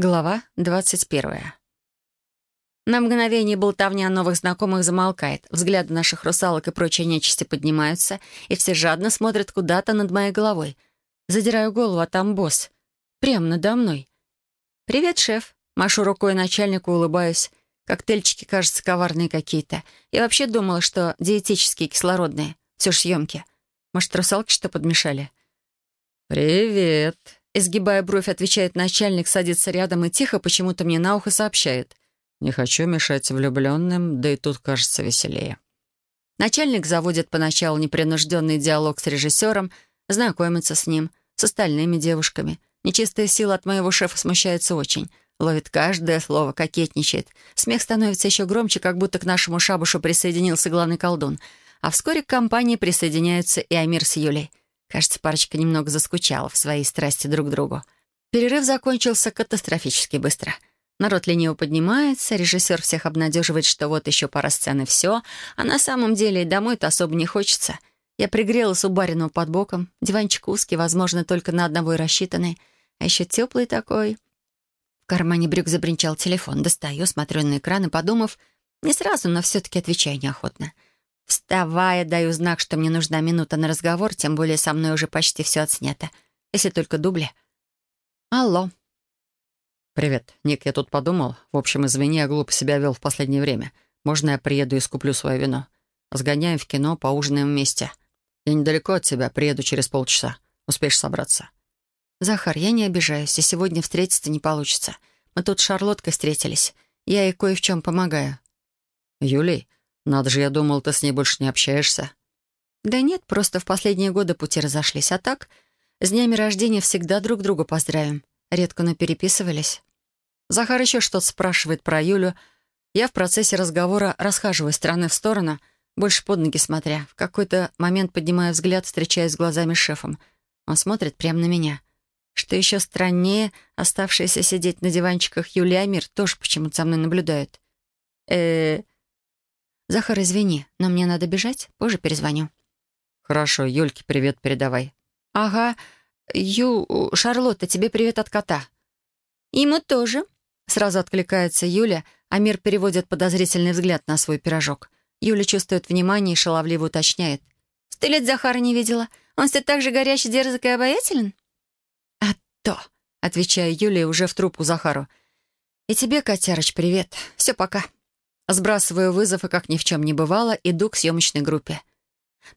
Глава двадцать первая. На мгновение болтовня новых знакомых замолкает, взгляды наших русалок и прочей нечисти поднимаются, и все жадно смотрят куда-то над моей головой. Задираю голову, а там босс. Прямо надо мной. «Привет, шеф». Машу рукой начальнику, улыбаюсь. Коктейльчики, кажется, коварные какие-то. Я вообще думала, что диетические, кислородные. Все ж съемки. Может, русалки что подмешали? «Привет», Изгибая бровь, отвечает начальник, садится рядом и тихо почему-то мне на ухо сообщает. «Не хочу мешать влюбленным, да и тут кажется веселее». Начальник заводит поначалу непринужденный диалог с режиссером, знакомится с ним, с остальными девушками. Нечистая сила от моего шефа смущается очень. Ловит каждое слово, кокетничает. Смех становится еще громче, как будто к нашему шабушу присоединился главный колдун. А вскоре к компании присоединяются и Амир с Юлей. Кажется, парочка немного заскучала в своей страсти друг к другу. Перерыв закончился катастрофически быстро. Народ лениво поднимается, режиссер всех обнадеживает, что вот еще пара сцен и все, а на самом деле домой-то особо не хочется. Я пригрелась у бариного под боком, диванчик узкий, возможно, только на одного и рассчитанный, а еще теплый такой. В кармане брюк забринчал телефон, достаю, смотрю на экран и, подумав, не сразу, но все-таки отвечаю неохотно — Вставая, даю знак, что мне нужна минута на разговор, тем более со мной уже почти все отснято. Если только дубли. Алло. «Привет. Ник, я тут подумал. В общем, извини, я глупо себя вел в последнее время. Можно я приеду и скуплю свое вино? Сгоняем в кино, поужинаем вместе. Я недалеко от тебя, приеду через полчаса. Успеешь собраться?» «Захар, я не обижаюсь, и сегодня встретиться не получится. Мы тут с Шарлоткой встретились. Я ей кое в чем помогаю». «Юлий, надо же, я думал, ты с ней больше не общаешься. Да нет, просто в последние годы пути разошлись. А так, с днями рождения всегда друг друга поздравим. Редко, но переписывались. Захар еще что-то спрашивает про Юлю. Я в процессе разговора расхаживаю стороны в сторону, больше под ноги смотря. В какой-то момент поднимаю взгляд, встречаясь с глазами с шефом. Он смотрит прямо на меня. Что еще страннее, оставшиеся сидеть на диванчиках Юлия и Амир тоже почему-то за мной наблюдают. э «Захар, извини, но мне надо бежать. Позже перезвоню». «Хорошо, Юльке привет передавай». «Ага. Ю... Шарлотта, тебе привет от кота». «Ему тоже». Сразу откликается Юля, а Мир переводит подозрительный взгляд на свой пирожок. Юля чувствует внимание и шаловливо уточняет. «Сто лет Захара не видела. Он все так же горячий, дерзок и обаятелен?» «А то», — отвечаю Юле уже в трубку Захару. «И тебе, котярыч, привет. Все, пока». Сбрасываю вызов и, как ни в чем не бывало, иду к съемочной группе.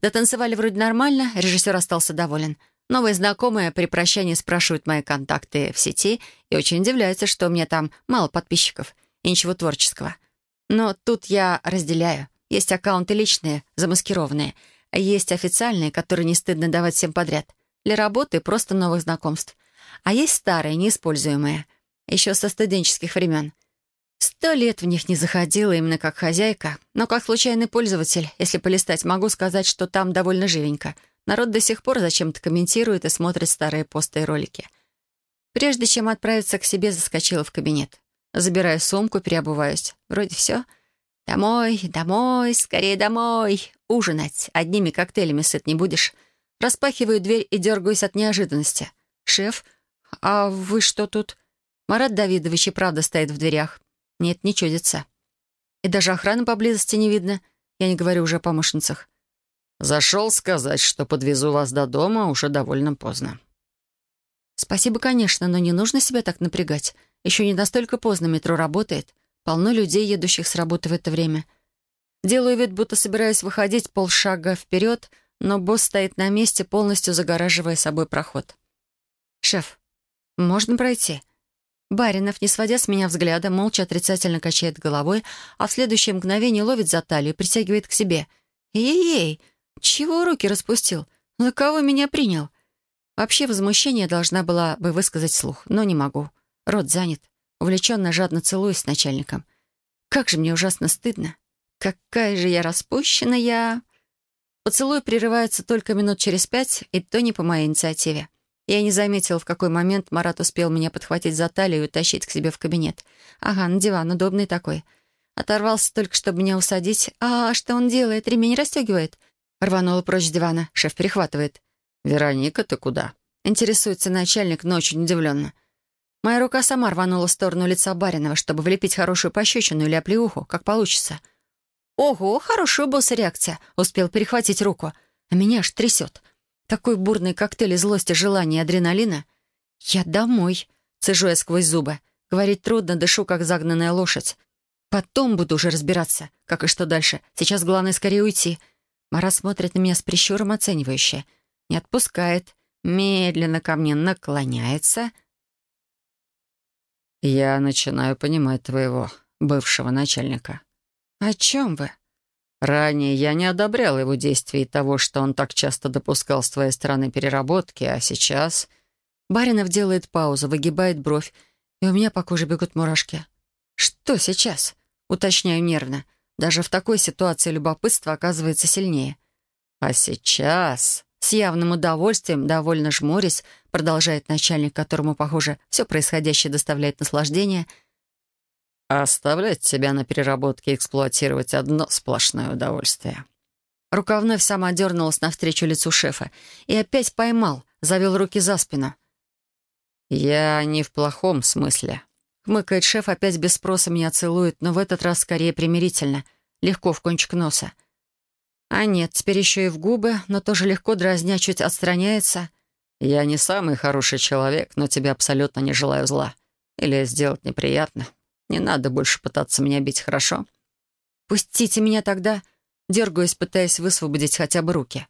Дотанцевали вроде нормально, режиссер остался доволен. Новые знакомые при прощании спрашивают мои контакты в сети и очень удивляются, что у меня там мало подписчиков и ничего творческого. Но тут я разделяю. Есть аккаунты личные, замаскированные, а есть официальные, которые не стыдно давать всем подряд. Для работы и просто новых знакомств. А есть старые, неиспользуемые. Еще со студенческих времен. Сто лет в них не заходила именно как хозяйка, но как случайный пользователь, если полистать, могу сказать, что там довольно живенько. Народ до сих пор зачем-то комментирует и смотрит старые посты и ролики. Прежде чем отправиться к себе, заскочила в кабинет. Забираю сумку, переобуваюсь. Вроде все. Домой, домой, скорее домой. Ужинать. Одними коктейлями сыт не будешь. Распахиваю дверь и дергаюсь от неожиданности. «Шеф, а вы что тут?» Марат Давидович и правда стоит в дверях. Нет, не чудится. И даже охраны поблизости не видно. Я не говорю уже о помощницах. Зашел сказать, что подвезу вас до дома уже довольно поздно. Спасибо, конечно, но не нужно себя так напрягать. Еще не настолько поздно метро работает. Полно людей, едущих с работы в это время. Делаю вид, будто собираюсь выходить полшага вперед, но босс стоит на месте, полностью загораживая собой проход. «Шеф, можно пройти?» Баринов, не сводя с меня взгляда, молча отрицательно качает головой, а в следующее мгновение ловит за талию, притягивает к себе. «Эй-ей, чего руки распустил? За кого меня принял?» Вообще возмущение должна была бы высказать слух, но не могу. Рот занят. Увлеченно, жадно целуюсь с начальником. Как же мне ужасно стыдно. Какая же я распущенная. Поцелуй прерывается только минут через пять, и то не по моей инициативе. Я не заметила, в какой момент Марат успел меня подхватить за талию и утащить к себе в кабинет. Ага, на диван, удобный такой. Оторвался только, чтобы меня усадить. А что он делает? Ремень расстегивает. Рванула прочь с дивана. Шеф перехватывает. «Вероника, ты куда?» Интересуется начальник, но очень удивленно. Моя рука сама рванула в сторону лица Баринова, чтобы влепить хорошую пощечину или оплеуху, как получится. Ого, хорошая босс-реакция. Успел перехватить руку. А меня аж трясет. Такой бурный коктейль злости, желания и адреналина. Я домой. Цежу я сквозь зубы. Говорить трудно, дышу, как загнанная лошадь. Потом буду уже разбираться, как и что дальше. Сейчас главное скорее уйти. Мара смотрит на меня с прищуром оценивающе. Не отпускает. Медленно ко мне наклоняется. «Я начинаю понимать твоего бывшего начальника». «О чем вы?» «Ранее я не одобрял его действий и того, что он так часто допускал с твоей стороны переработки, а сейчас...» Баринов делает паузу, выгибает бровь, и у меня по коже бегут мурашки. «Что сейчас?» — уточняю нервно. Даже в такой ситуации любопытство оказывается сильнее. «А сейчас...» С явным удовольствием, довольно жмурясь, продолжает начальник, которому, похоже, все происходящее доставляет наслаждение. «А оставлять себя на переработке и эксплуатировать одно сплошное удовольствие». Рука вновь сама дернулась навстречу лицу шефа и опять поймал, завел руки за спину. «Я не в плохом смысле». Хмыкает шеф, опять без спроса меня целует, но в этот раз скорее примирительно, легко в кончик носа. А нет, теперь еще и в губы, но тоже легко дразня, чуть отстраняется. «Я не самый хороший человек, но тебе абсолютно не желаю зла. Или сделать неприятно. Не надо больше пытаться меня бить, хорошо?» «Пустите меня тогда», дергаясь, пытаясь высвободить хотя бы руки.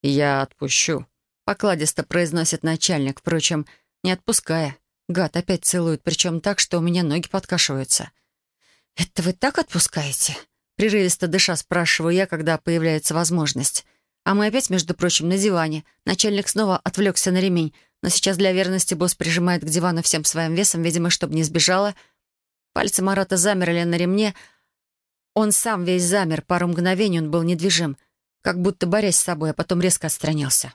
«Я отпущу», — покладисто произносит начальник, впрочем, не отпуская. Гад опять целует, причем так, что у меня ноги подкашиваются. «Это вы так отпускаете?» Прерывисто дыша спрашиваю я, когда появляется возможность. А мы опять, между прочим, на диване. Начальник снова отвлекся на ремень, но сейчас для верности босс прижимает к дивану всем своим весом, видимо, чтобы не сбежала. Пальцы Марата замерли на ремне. Он сам весь замер, пару мгновений он был недвижим, как будто борясь с собой, а потом резко отстранился.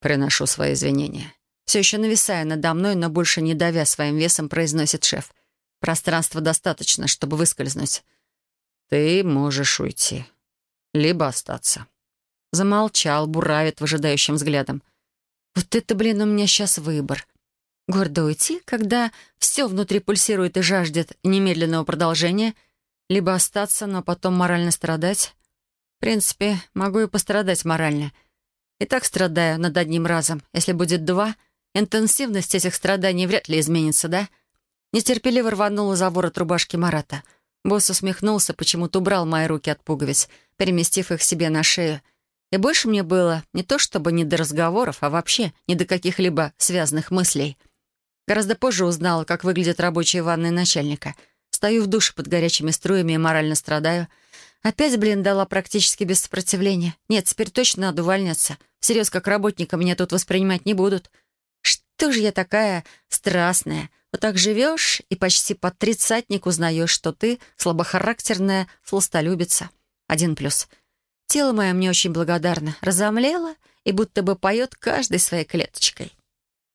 «Приношу свои извинения». Все еще нависая надо мной, но больше не давя своим весом, произносит шеф. Пространства достаточно, чтобы выскользнуть. «Ты можешь уйти. Либо остаться». Замолчал, буравит выжидающим взглядом. «Вот это, блин, у меня сейчас выбор. Гордо уйти, когда все внутри пульсирует и жаждет немедленного продолжения, либо остаться, но потом морально страдать. В принципе, могу и пострадать морально. И так страдаю над одним разом. Если будет два, интенсивность этих страданий вряд ли изменится, да?» Нетерпеливо рванула за ворот рубашки Марата — Босс усмехнулся, почему-то убрал мои руки от пуговиц, переместив их себе на шею. И больше мне было не то чтобы не до разговоров, а вообще не до каких-либо связанных мыслей. Гораздо позже узнала, как выглядят рабочие ванны начальника. Стою в душе под горячими струями и морально страдаю. Опять, блин, дала практически без сопротивления. Нет, теперь точно надо увольняться. Всерьез, как работника, меня тут воспринимать не будут. Что же я такая страстная? Вот так живешь и почти под тридцатник узнаешь, что ты слабохарактерная сластолюбица. Один плюс. Тело мое мне очень благодарно. Разомлело и будто бы поет каждой своей клеточкой.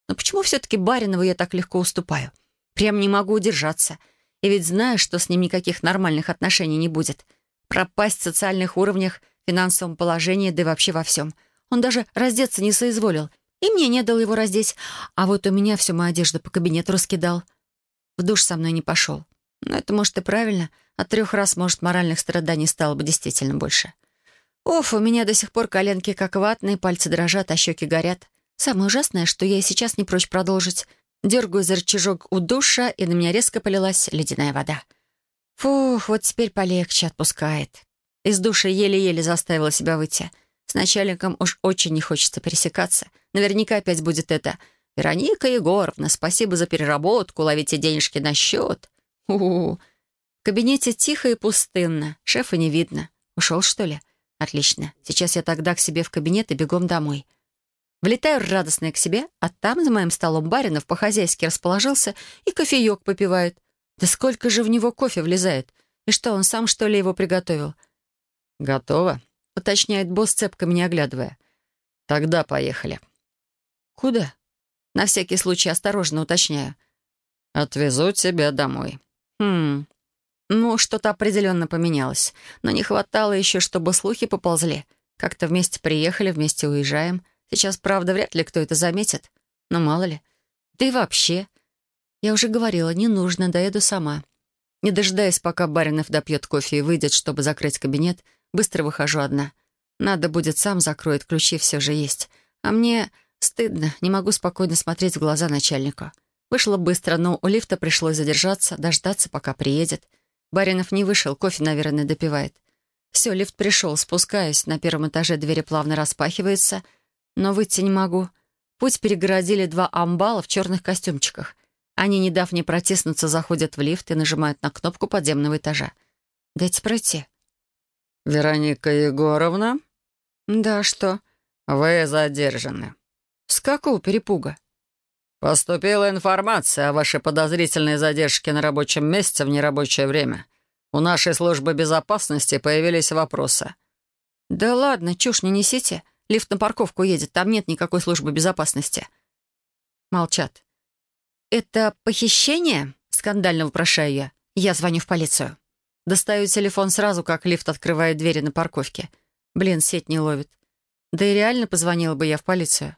Но почему все-таки Баринову я так легко уступаю? Прям не могу удержаться. И ведь знаю, что с ним никаких нормальных отношений не будет. Пропасть в социальных уровнях, финансовом положении, да и вообще во всем. Он даже раздеться не соизволил и мне не дал его раздеть. А вот у меня всю мою одежду по кабинету раскидал. В душ со мной не пошел. Но это, может, и правильно. От трех раз, может, моральных страданий стало бы действительно больше. Оф, у меня до сих пор коленки как ватные, пальцы дрожат, а щеки горят. Самое ужасное, что я и сейчас не прочь продолжить. Дергаю за рычажок у душа, и на меня резко полилась ледяная вода. Фух, вот теперь полегче отпускает. Из душа еле-еле заставила себя выйти. С начальником уж очень не хочется пересекаться. Наверняка опять будет это. «Вероника Егоровна, спасибо за переработку, ловите денежки на счет». У, -у, У В кабинете тихо и пустынно. Шефа не видно. Ушел, что ли? Отлично. Сейчас я тогда к себе в кабинет и бегом домой. Влетаю радостная к себе, а там за моим столом Баринов по-хозяйски расположился и кофеек попивает. Да сколько же в него кофе влезает? И что, он сам, что ли, его приготовил? «Готово», — уточняет босс, цепко меня оглядывая. «Тогда поехали». «Куда?» На всякий случай осторожно уточняю. «Отвезу тебя домой». «Хм... Ну, что-то определенно поменялось. Но не хватало еще, чтобы слухи поползли. Как-то вместе приехали, вместе уезжаем. Сейчас, правда, вряд ли кто это заметит. Но мало ли. Да и вообще. Я уже говорила, не нужно, доеду сама. Не дожидаясь, пока Баринов допьет кофе и выйдет, чтобы закрыть кабинет, быстро выхожу одна. Надо будет, сам закроет, ключи все же есть. А мне стыдно, не могу спокойно смотреть в глаза начальнику. Вышла быстро, но у лифта пришлось задержаться, дождаться, пока приедет. Баринов не вышел, кофе, наверное, допивает. Все, лифт пришел, спускаюсь. На первом этаже двери плавно распахиваются, но выйти не могу. Путь перегородили два амбала в черных костюмчиках. Они, не дав мне протиснуться, заходят в лифт и нажимают на кнопку подземного этажа. «Дайте пройти». «Вероника Егоровна?» «Да, что?» «Вы задержаны». «С какого перепуга?» «Поступила информация о вашей подозрительной задержке на рабочем месте в нерабочее время. У нашей службы безопасности появились вопросы». «Да ладно, чушь не несите. Лифт на парковку едет, там нет никакой службы безопасности». Молчат. «Это похищение?» — скандально вопрошаю я. Я звоню в полицию. Достаю телефон сразу, как лифт открывает двери на парковке. Блин, сеть не ловит. Да и реально позвонила бы я в полицию.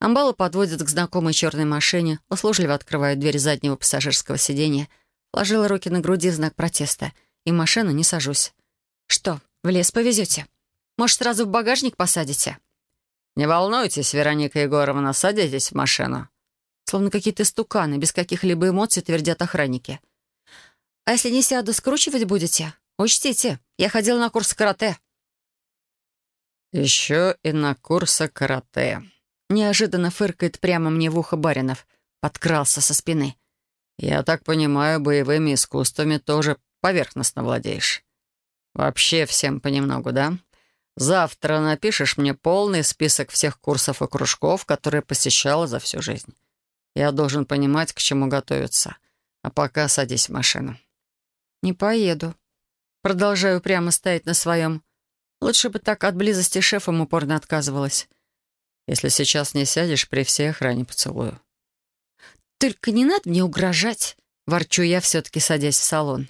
Амбала подводит к знакомой черной машине, услужливо открывает дверь заднего пассажирского сиденья, ложила руки на груди в знак протеста, и в машину не сажусь. «Что, в лес повезете? Может, сразу в багажник посадите?» «Не волнуйтесь, Вероника Егоровна, садитесь в машину». Словно какие-то стуканы, без каких-либо эмоций твердят охранники. «А если не сяду, скручивать будете? Учтите, я ходила на курс карате». «Еще и на курсы карате», Неожиданно фыркает прямо мне в ухо Баринов. Подкрался со спины. «Я так понимаю, боевыми искусствами тоже поверхностно владеешь. Вообще всем понемногу, да? Завтра напишешь мне полный список всех курсов и кружков, которые посещала за всю жизнь. Я должен понимать, к чему готовиться. А пока садись в машину». «Не поеду». Продолжаю прямо стоять на своем. Лучше бы так от близости шефом упорно отказывалась. Если сейчас не сядешь, при всей охране поцелую». «Только не надо мне угрожать», — ворчу я, все-таки садясь в салон.